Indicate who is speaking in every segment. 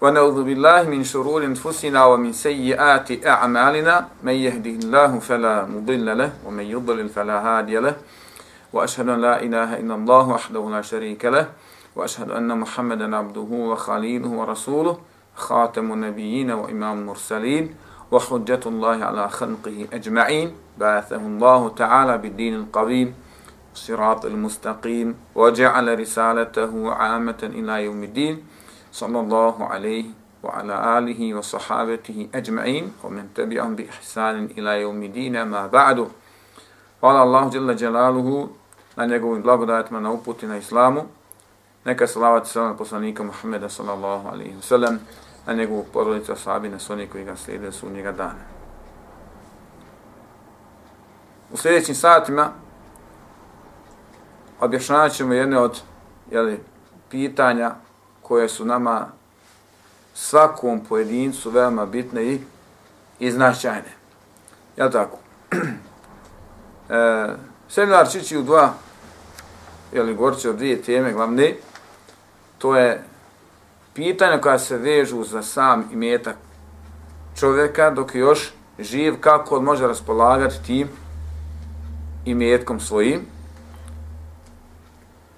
Speaker 1: ونعوذ بالله من شرور أنفسنا ومن سيئات أعمالنا. من يهده الله فلا مضل له ومن يضلل فلا هادي له. وأشهد أن لا إله إلا الله وحده لا شريك له. وأشهد أن محمدا عبده وخليله ورسوله خاتم النبيين وإمام المرسلين وحجة الله على خلقه أجمعين. بعثه الله تعالى بالدين القويم الصراط المستقيم وجعل رسالته عامة إلى يوم الدين. sallallahu alayhi wa ala alihi wa sahabatihi ajma'in wa man tabi'ahum bi ihsan ila yawm ma ba'du. Wa Allahu allah jalla jalaluhu na njegovu blagodat ma na uputi na islamu. Neka salavat selam poslaniku muhammedu sallallahu alayhi wa sallam na njegovu porodicu sahabe na sunni koji ga slede su njega dana. U sledećim satima objašnjavaćemo jedne od je pitanja koje su nama svakom pojedincu veoma bitne i, i značajne. Ja tako? e, seminar čići u dva, ili gorće od dvije teme glavne, to je pitanja koja se vežu za sam imetak čovjeka dok je još živ, kako on može raspolagati tim imetkom svojim.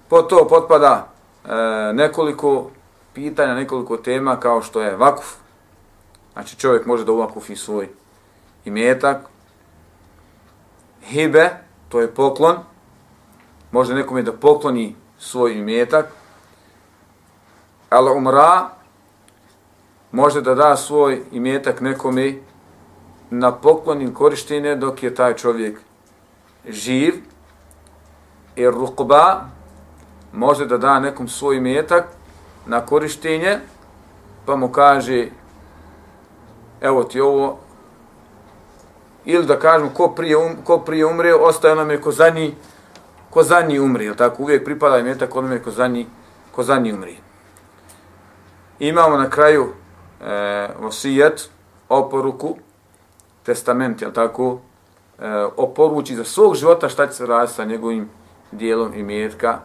Speaker 1: Po to potpada e, nekoliko pitanja, nekoliko tema kao što je vakuf. Znači čovjek može da uvakufi svoj imetak. Hibe, to je poklon. Može nekome da pokloni svoj imetak. Al umra, može da da svoj imetak nekome na poklon ili korištenje dok je taj čovjek živ. I rukba, može da da nekom svoj imetak na korištenje, pa mu kaže, evo ti ovo, ili da kažemo ko prije, um, ko prije umre, ostaje nam je ko zadnji, ko zadnji umri, tako? Uvijek pripada im je tako onome ko zadnji, ko zadnji umri. Imamo na kraju eh, e, osijet, oporuku, testament, je tako, e, oporuči za svog života šta će se raditi sa njegovim dijelom i mjetka,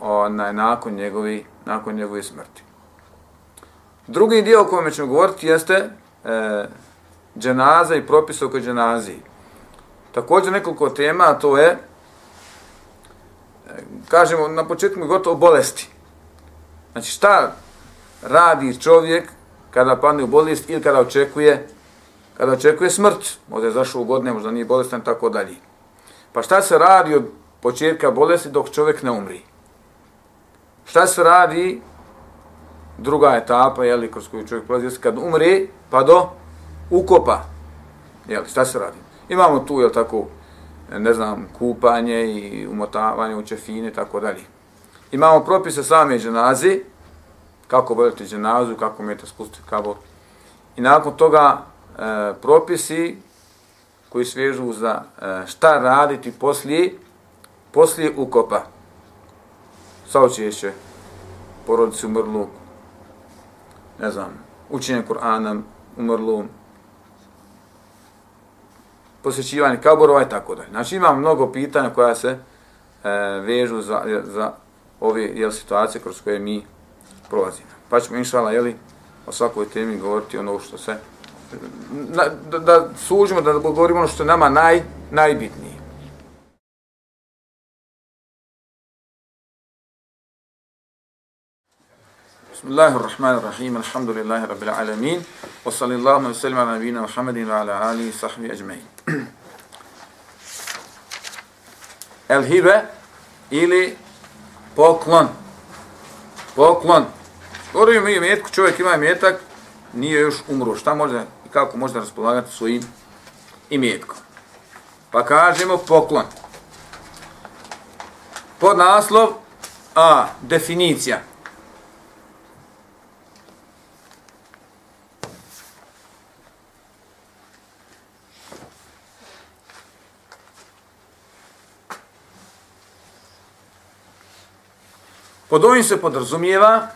Speaker 1: onaj, nakon, njegovi, nakon njegove smrti. Drugi dio o kojem ćemo govoriti jeste e, dženaza i propis oko dženaziji. Također nekoliko tema, a to je, e, kažemo na početku gotovo bolesti. Znači šta radi čovjek kada padne u bolest ili kada očekuje kada očekuje smrt, možda je zašao u godine, možda nije bolestan, tako dalje. Pa šta se radi od početka bolesti dok čovjek ne umri? Šta se radi? Druga etapa, jeli, kroz koju čovjek prolazi, kad umre, pa do ukopa. Jeli, šta se radi? Imamo tu, jel tako, ne znam, kupanje i umotavanje u čefine, tako dalje. Imamo propise same dženazi, kako voditi dženazu, kako mjete spustiti kabor. I nakon toga e, propisi koji svežu za e, šta raditi poslije, poslije ukopa saučešće porodici umrlu, ne znam, učenje Kur'ana umrlu, posjećivanje kaborova i tako dalje. Znači imam mnogo pitanja koja se e, vežu za, za ove jel, situacije kroz koje mi prolazimo. Pa ćemo inšala, jeli, o svakoj temi govoriti ono što se, na, da, da sužimo, da govorimo ono što je nama naj, najbitnije. بسم الله الرحمن الرحيم الحمد لله رب العالمين وصلى الله وسلم على نبينا محمد وعلى اله وصحبه اجمعين الهبه ili poklon poklon Govorimo mi imetku, čovjek ima imetak, nije još umro. Šta može i kako može raspolagati svojim imetkom? Pa kažemo poklon. Pod naslov A. Definicija. Pod ovim se podrazumijeva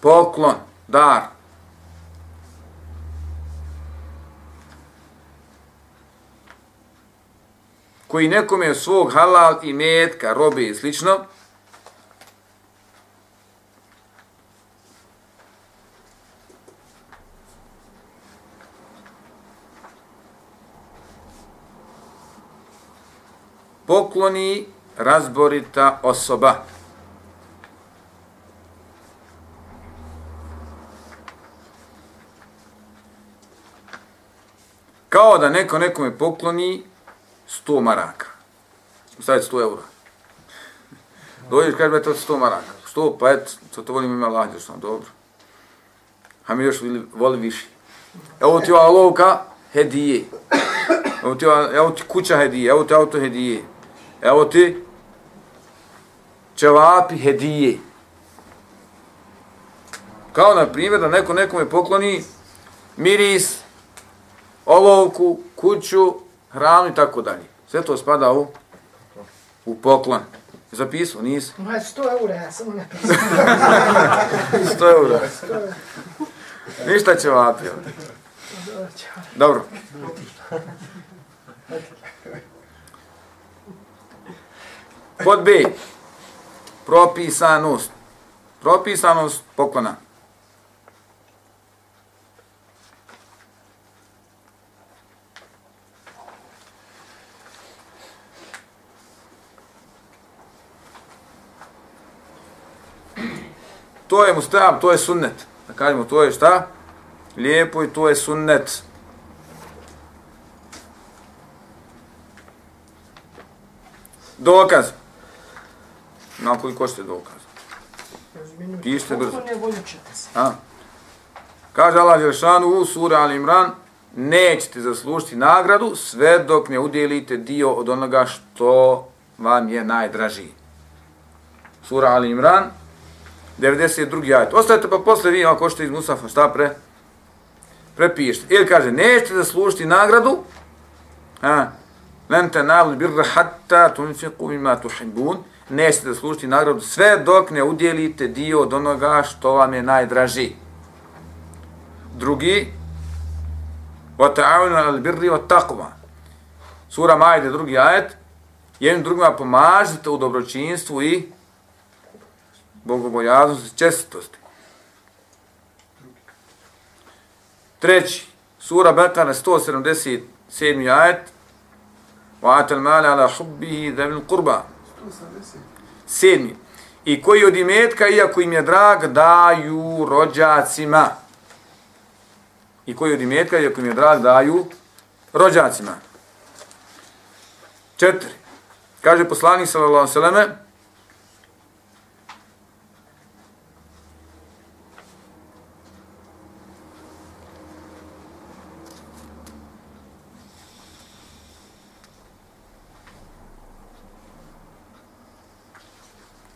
Speaker 1: poklon, dar. koji nekome od svog halal i metka, robe i slično, pokloni razborita osoba. Kao da neko nekome pokloni 100 maraka. Stavite 100 eura. Dođeš, kaže, to 100 maraka. 100, pa et, to, to volim ima lađe, što dobro. A mi još voli više. Evo ti ova lovka, hedije. Evo ti, evo ti kuća hedije, evo ti auto hedije. Evo ti čevapi hedije. Kao na primjer da neko nekome pokloni miris, olovku, kuću, hranu i tako dalje. Sve to spada u, u poklon. Zapisao, nisi?
Speaker 2: Ma, 100 eura, ja samo napisao.
Speaker 1: 100 eura. Ništa će vapi. Dobro. Pod B. Propisanost. Propisanost poklona. To je mustab, to je sunnet. Da kažemo, to je šta? Lijepo i to je sunnet. Dokaz. Na koliko ste dokaz? Pišite brzo. A? Kaže Allah Đelšanu u sura Al Imran, nećete zaslužiti nagradu sve dok ne udjelite dio od onoga što vam je najdražiji. Sura Al Imran, 92. ajet. Ostavite pa posle vi ako što iz Musafa šta pre prepišite. Ili kaže, nećete zaslužiti nagradu, a, len tenal birra hatta tunfiqu mimma tuhibbun, nećete zaslužiti nagradu sve dok ne udjelite dio od onoga što vam je najdraži. Drugi, wa ta'awunu al birri wa taqwa. Sura Majde, drugi ajet, jednim drugima pomažite u dobročinstvu i bogobojaznosti, čestitosti. Treći, sura Bekara, 177. ajet, wa atal mala ala hubbihi dhavil qurba. Sedmi. I koji od imetka, iako im je drag, daju rođacima. I koji od imetka, iako im je drag, daju rođacima. Četiri. Kaže poslanik sallallahu alejhi ve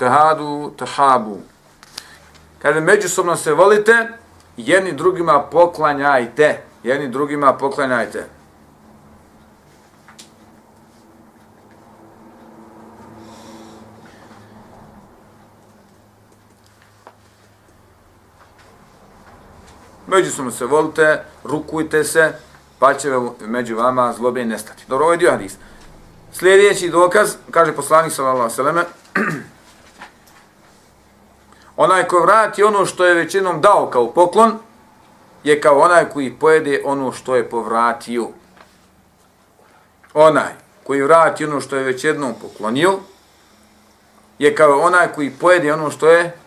Speaker 1: tehadu tahabu. Kada međusobno se volite, jedni drugima poklanjajte. Jedni drugima poklanjajte. Međusobno se volite, rukujte se, pa će među vama zlobe nestati. Dobro, ovo je dio hadis. Sljedeći dokaz, kaže poslanik sallallahu alejhi ve selleme, Onaj ko vrati ono što je većinom dao kao poklon, je kao onaj koji pojede ono što je povratio. Onaj koji vrati ono što je već jednom poklonio, je kao onaj koji pojede ono što je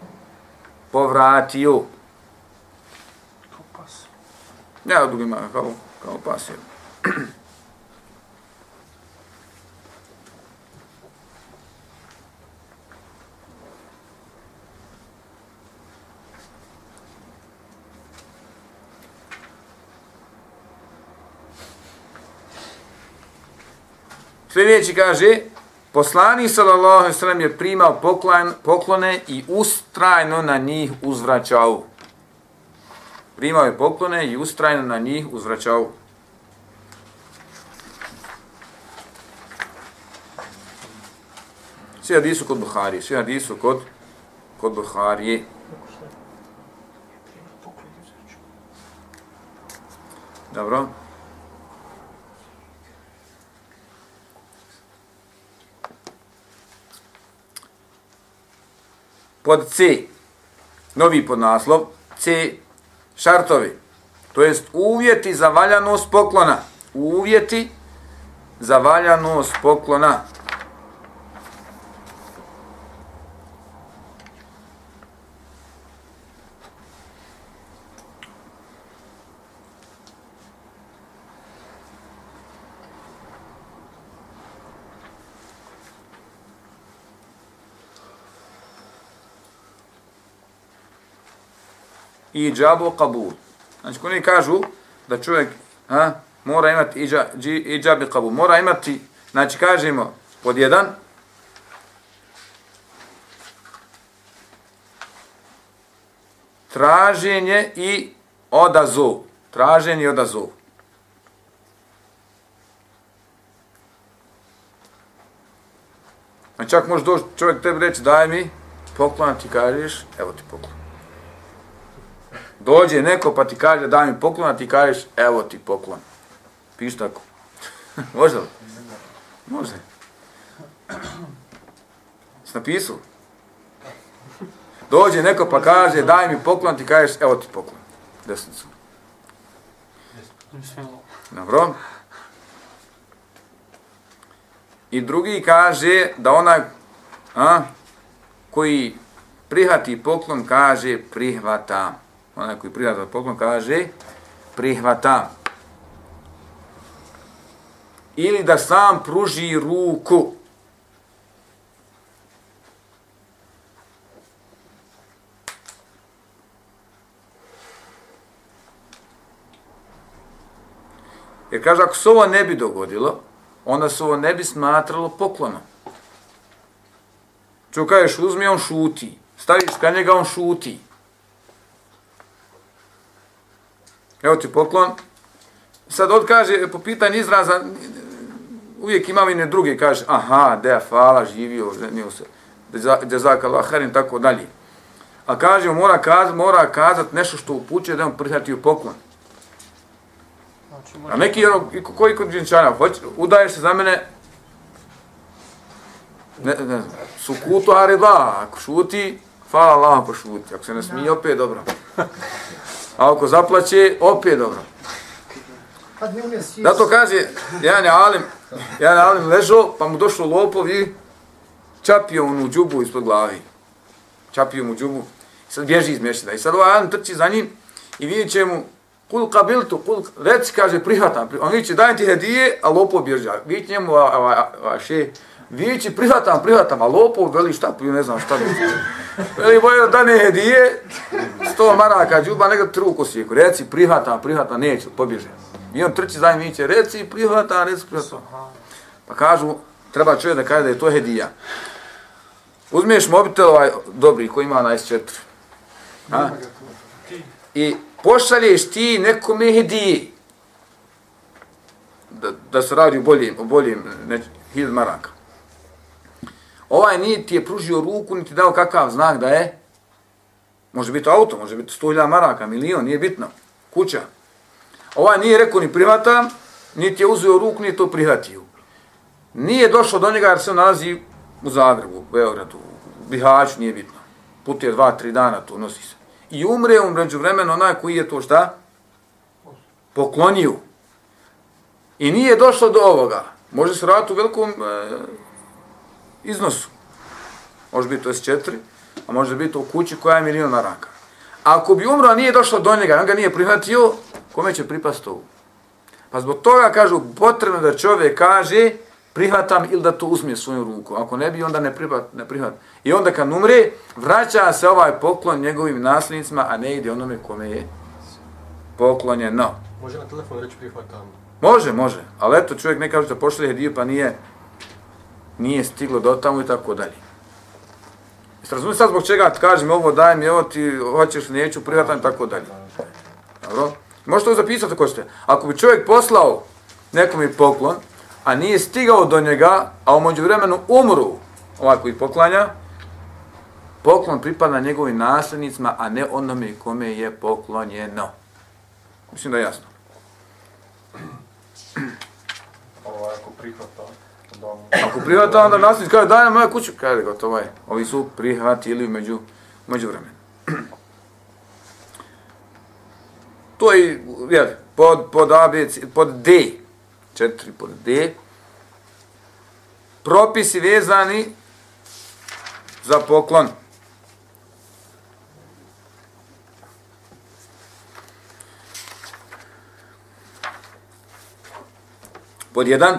Speaker 1: povratio. Kao pas. Ne, drugima, kao, kao pas. Sljedeći kaže, poslani sallallahu alejhi ve sellem je primao poklon, poklone i ustrajno na njih uzvraćao. Primao je poklone i ustrajno na njih uzvraćao. Svi hadisu kod Buhari, svi hadisu kod kod Buharije. Dobro. Pod C, novi podnaslov, C, šartovi, to jest uvjeti za valjanost poklona. Uvjeti za valjanost poklona. I džabu kabul. Znači, oni kažu da čovjek ha, mora imati i džabi kabul. Mora imati, znači, kažemo, pod jedan, traženje i odazov. Traženje i odazov. Znači, čak može doći čovjek tebi reći, daj mi poklon, ti kažeš, evo ti poklon. Dođe neko pa ti kaže daj mi poklon, a ti kažeš evo ti poklon. Piš tako. Može li? Može. Jesi napisao? Dođe neko pa kaže daj mi poklon, ti kažeš evo ti poklon. Desnicu. Dobro. I drugi kaže da onaj a, koji prihati poklon kaže prihvatam onaj koji prihvata poklon, kaže prihvata. Ili da sam pruži ruku. Jer kaže, ako se ovo ne bi dogodilo, onda se ovo ne bi smatralo poklonom. Ču kažeš, uzmi, on šuti. Staviš ka njega, on šuti. Evo ti poklon. Sad od kaže, po pitanju izraza, uvijek imam i ne druge, kaže, aha, de, hvala, živio, ženio se, de harim, tako dalje. A kaže, mora kazat, mora kazat nešto što upućuje da on prihvatio poklon. A neki, ono, koji kod džinčana, udaješ se za mene, ne, ne znam, su kutu arida, ako šuti, hvala Allah ako šuti, ako se ne smije, opet dobro. A ako zaplaće, opet dobro. Zato kaže, jedan je alim, jedan je alim ležao, pa mu došlo lopov i čapio onu džubu ispod glavi. Čapio mu džubu. I sad bježi iz mješćida. I sad ovaj alim trči za njim i vidit će mu, kul kabiltu, kul, reci, kaže, prihvatam. On vidit će, dajem ti hedije, a lopov bježi. Vidit njemu, a, a, a, a še, vidit će, prihvatam, prihvatam, a lopov veli šta, ne znam šta bi. Veli, bojo, da ne hedije, sto maraka džuba, nego truku svijeku. Reci, prihvata, prihvata, neću, pobježe. I on trči za njim reci, prihvata, reci, prihvata. Pa kažu, treba čovjek da kaže da je to hedija. Uzmiješ mobitel ovaj dobri koji ima na S4. A? I pošalješ ti nekome hedije. Da, da se radi o boljim, o boljim ne, hiljad maraka. Ovaj nije ti je pružio ruku, niti dao kakav znak da je Može biti auto, može biti 100.000 maraka, milion, nije bitno. Kuća. Ovaj nije rekao ni primata, niti je uzeo ruku, niti to prihvatio. Nije došlo do njega jer se nalazi u Zagrebu, u Beogradu, u Bihaću, nije bitno. Put je dva, tri dana, to nosi se. I umre u mređu vremena onaj koji je to šta? Poklonio. I nije došlo do ovoga. Može se raditi u velikom e, iznosu. Može biti to S4, a može biti u kući koja je milion maraka. Ako bi umro, nije došlo do njega, on ga nije prihvatio, kome će pripasti ovo? Pa zbog toga kažu, potrebno da čovjek kaže, prihvatam ili da to uzme svoju ruku. Ako ne bi, onda ne prihvat. Ne prihvat. I onda kad umre, vraća se ovaj poklon njegovim nasljednicima, a ne ide onome kome je poklonjeno.
Speaker 3: Može na telefon reći prihvatam?
Speaker 1: Može, može. Ali eto, čovjek ne kaže da pošle hediju, pa nije, nije stiglo do tamo i tako dalje. Jeste razumijete sad zbog čega ti kažem ovo, daj mi ovo, ti hoćeš, neću, prihvatam i tako dalje. Dobro? Možete to zapisati ako ste. Ako bi čovjek poslao nekom i poklon, a nije stigao do njega, a u vremenu umru ovako koji poklanja, poklon pripada njegovim nasljednicima, a ne onome kome je poklonjeno. Mislim da je jasno.
Speaker 3: Ovo ako prihvata.
Speaker 1: Ako prihvata, onda nasljednik kaže, daj nam moju kuću. Kaže, gotovo je. Ovi su prihvatili među, među vremenu. To je, jel, pod, pod ABC, pod D, četiri pod D, propisi vezani za poklon. Pod jedan,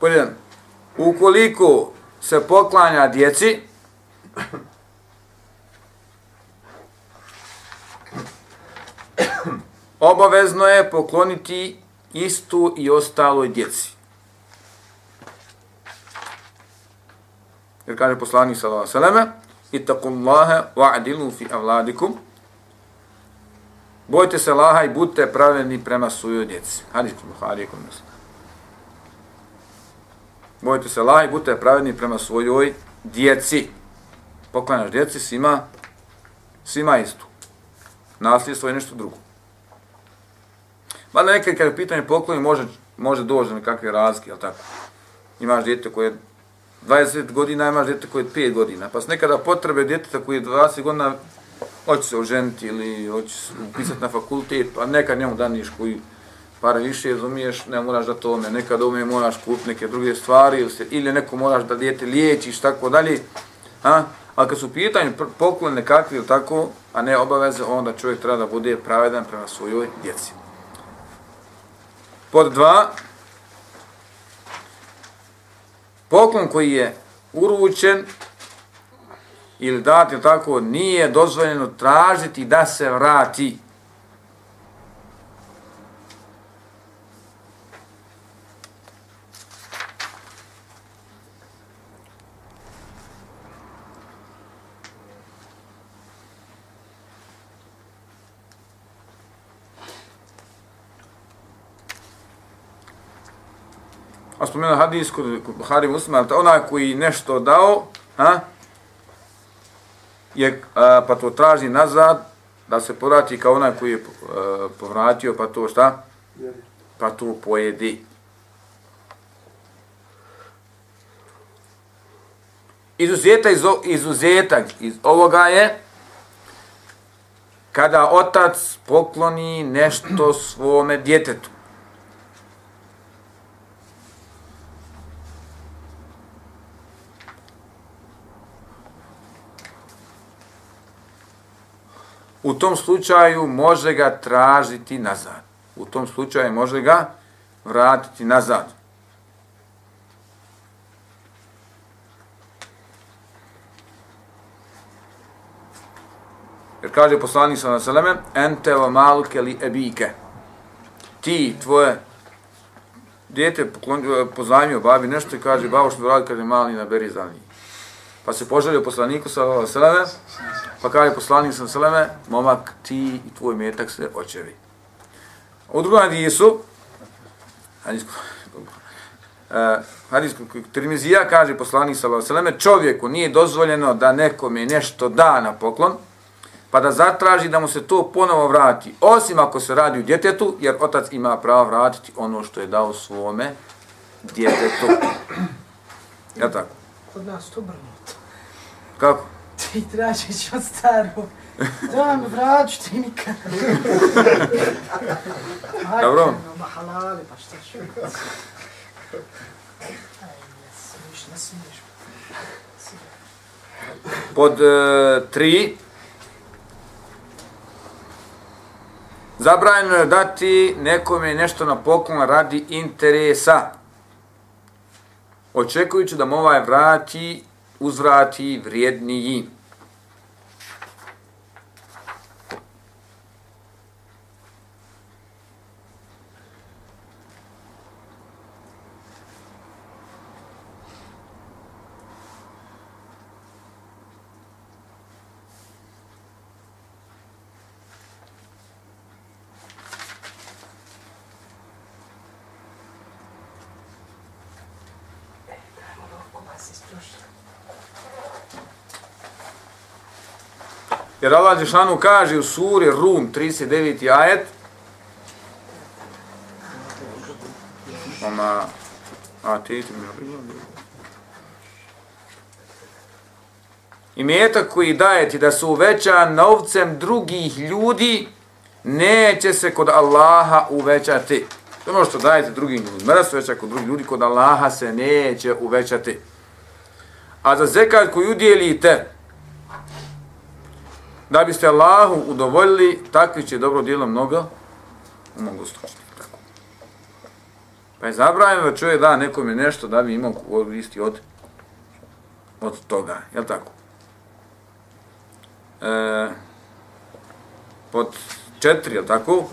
Speaker 1: pod jedan, ukoliko se poklanja djeci, obavezno je pokloniti istu i ostaloj djeci. Jer kaže poslanik sallallahu alejhi ve selleme: "Ittaqullaha wa'dilu fi avladikum." Bojte se Allaha i budite pravedni prema svojoj djeci. Hadis Buhari kod nas. Bojte se Allah i budite pravedni prema svojoj djeci. Poklanjaš djeci svima svima istu. Nasljedstvo je nešto drugo. Mada nekad kada je pitanje pokloni može, može doći do nekakve razlike, ali tako. Imaš djete koje je 20 godina, imaš djete koje je 5 godina. Pa se nekada potrebe djeteta koji je 20 godina hoće se oženiti ili hoće se upisati na fakultet, pa nekad njemu daniš koji pare više, razumiješ, ne moraš da to ne, nekad ome moraš kupiti neke druge stvari, ili, se, ili neko moraš da dijete liječiš, tako dalje. A? a kad su pitanje poklon nekakvi ili tako, a ne obaveze, onda čovjek treba da bude pravedan prema svojoj djeci. Pod dva, poklon koji je uručen ili dat ili tako, nije dozvoljeno tražiti da se vrati. Spomenuo hadis kod Buhari Muslima, onaj koji nešto dao, ha, je, a, pa to traži nazad, da se povrati kao onaj koji je a, povratio, pa to šta? Pa to pojedi. Izuzetak iz, izuzetak iz ovoga je kada otac pokloni nešto svome djetetu. U tom slučaju može ga tražiti nazad. U tom slučaju može ga vratiti nazad. Jer kaže poslanik sa naseleme, ente wa maluke li ebike. Ti, tvoje djete pozajmio babi nešto i kaže, babo što radi, kaže, mali naberi za njih. Pa se poželio poslaniku sa naseleme, Pa kaže poslanik sa seleme, momak, ti i tvoj metak se očevi. U drugom hadisu, uh, hadisku Tirmizija kaže poslanik sa seleme, čovjeku nije dozvoljeno da nekome nešto da na poklon, pa da zatraži da mu se to ponovo vrati, osim ako se radi u djetetu, jer otac ima pravo vratiti ono što je dao svome djetetu. Ja tako?
Speaker 2: Kod nas to brnuto.
Speaker 1: Kako?
Speaker 2: Ti tražiš od staru. Da me vraću ti nikad.
Speaker 1: Dobro.
Speaker 2: Ajde, no, halali, pa šta ću.
Speaker 1: Pod e, tri, zabranjeno je dati nekome nešto na poklon radi interesa. Očekujući da mu ovaj vrati, uzvrati vrijedniji. se sprušio. Jer Allah Žešanu kaže u suri Rum 39. ajet Ona, a mi I metak koji daje ti da se uveća novcem drugih ljudi, neće se kod Allaha uvećati. To je ono što dajete drugim ljudima. Mrs uveća kod drugih ljudi, kod Allaha se neće uvećati. A za zekat koju udjelite, da biste Allahu udovoljili, takvi će dobro dijelo mnogo umogustočiti. Pa je zabranjeno da čovjek da nekome nešto da bi imao koristi od, od toga. Je tako? E, pod četiri, je tako?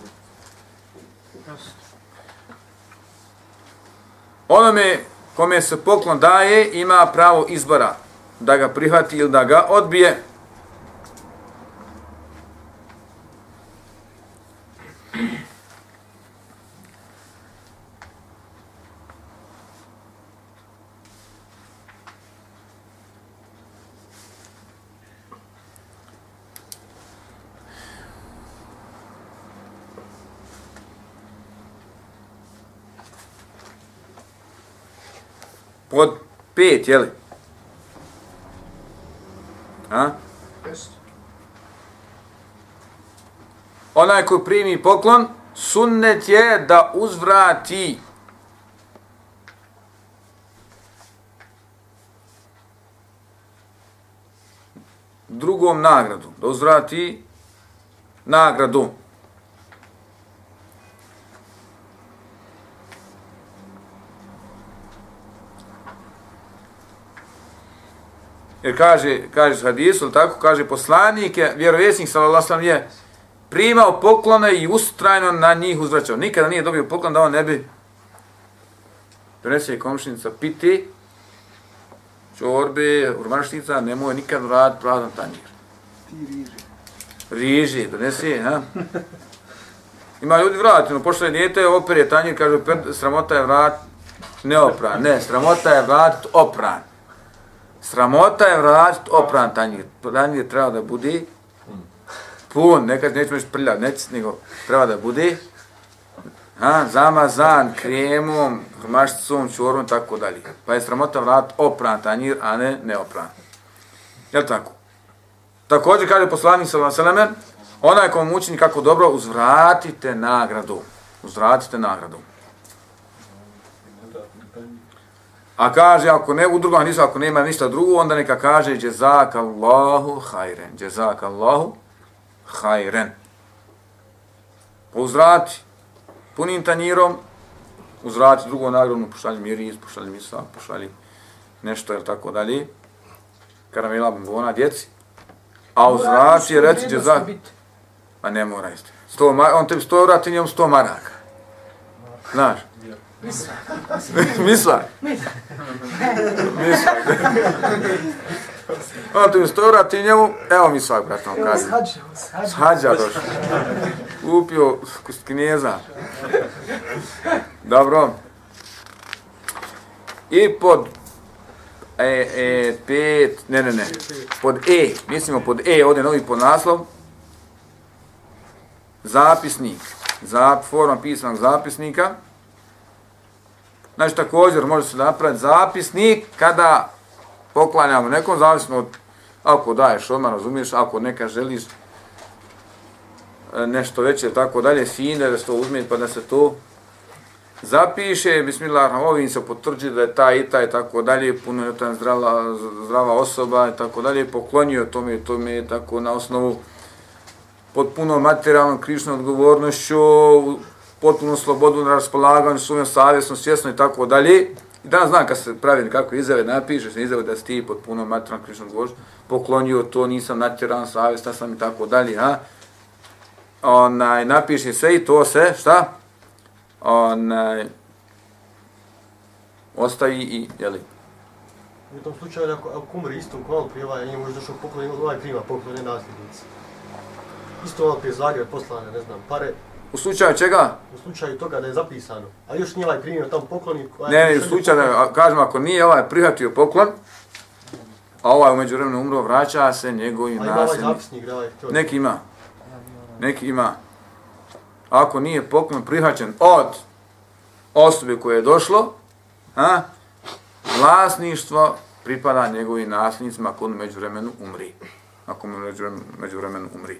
Speaker 1: Onome kome se poklon daje ima pravo izbora da ga prihvati ili da ga odbije. Pod pet, jeli? A? Onaj ko primi poklon, sunnet je da uzvrati drugom nagradu, da uzvrati nagradu. Jer kaže, kaže hadisu, tako kaže poslanik, je, vjerovjesnik sallallahu alejhi je primao poklone i ustrajno na njih uzvraćao. Nikada nije dobio poklon da on ne bi donese je komšinica piti, čorbe, urmanštica, nemoj nikad vrat prazan tanjir. Ti riži. Donesi, ha? Ima ljudi vrati, no pošto je dijete, opere tanjir, kaže, sramota je vrat neopran. Ne, sramota je vrat opran. Sramota je vrat opran tanjir. Tanjir treba da bude pun, nekad nećemo još prljav, neće nego treba da bude ha, zamazan kremom, mašticom, čorom, tako dalje. Pa je sramota vrat opran tanjir, a ne neopran. Je tako? Također kaže poslanik sa Vaseleme, onaj ko učini kako dobro, uzvratite nagradu. Uzvratite nagradu. A kaže, ako ne u drugom nisu, ako nema ništa drugo, onda neka kaže jezak Allahu hajren. Jezak Allahu hajren. Uzvrati punim tanjirom, uzvrati drugo nagradu, pošalji miris, pošalji misa, pošalji nešto, ili tako dalje. Karamela bombona, djeci. A uzvrati je reći jezak. Pa ne mora isto. Sto, on tebi sto vrati njom sto maraka. Znaš? Misla. Misla. Misla. On tu sto vrati njemu, evo mi svak, brat, on kaže. S hađa došao. Upio kust knjeza. Dobro. I pod e, e, pet, ne, ne, ne, pod E, mislimo pod E, ovdje novi pod naslov, zapisnik, zap, forma pisanog zapisnika, Znači, također može se napraviti zapisnik kada poklanjamo nekom, zavisno od ako daješ odmah, razumiješ, ako neka želiš e, nešto veće, tako dalje, fine, da se to uzme, pa da se to zapiše, bismillah, ovim se potvrđi da je ta i ta i tako dalje, puno je ta zdrava, zdrava osoba i tako dalje, poklonio tome i tome, tako na osnovu pod puno materijalnom krišnom odgovornošću, potpunu slobodu na raspolaganju, sumnjom, savjesnom, svjesno i tako dalje. I danas znam kad se pravi nekako izjave, napišeš se izjave da si ti pod punom materijalnom krišnom odgovornošću, poklonio to, nisam natjeran, savjestan sam i tako dalje, ha? Onaj, napiši sve i to se, šta? Onaj, ostavi i, jeli?
Speaker 4: U tom slučaju, ako, ako umri u kvalu prije ovaj, njemu možda došao poklon, ovaj prima poklon, nasljednici. Isto ovaj prije Zagreb poslane, ne znam, pare,
Speaker 1: U slučaju čega?
Speaker 4: U slučaju toga da je zapisano. A još nije ovaj primio tam poklon.
Speaker 1: Ne, ne, u slučaju, da, kažem, ako nije ovaj prihvatio poklon, a ovaj umeđu vremenu umro, vraća se njegovi
Speaker 4: A ima ovaj zapisnik, da ovaj.
Speaker 1: Neki ima. Neki ima. Ako nije poklon prihvaćen od osobe koje je došlo, a, vlasništvo pripada njegovim nasljednicima ako on među vremenu umri. Ako mu među vremenu, među vremenu umri.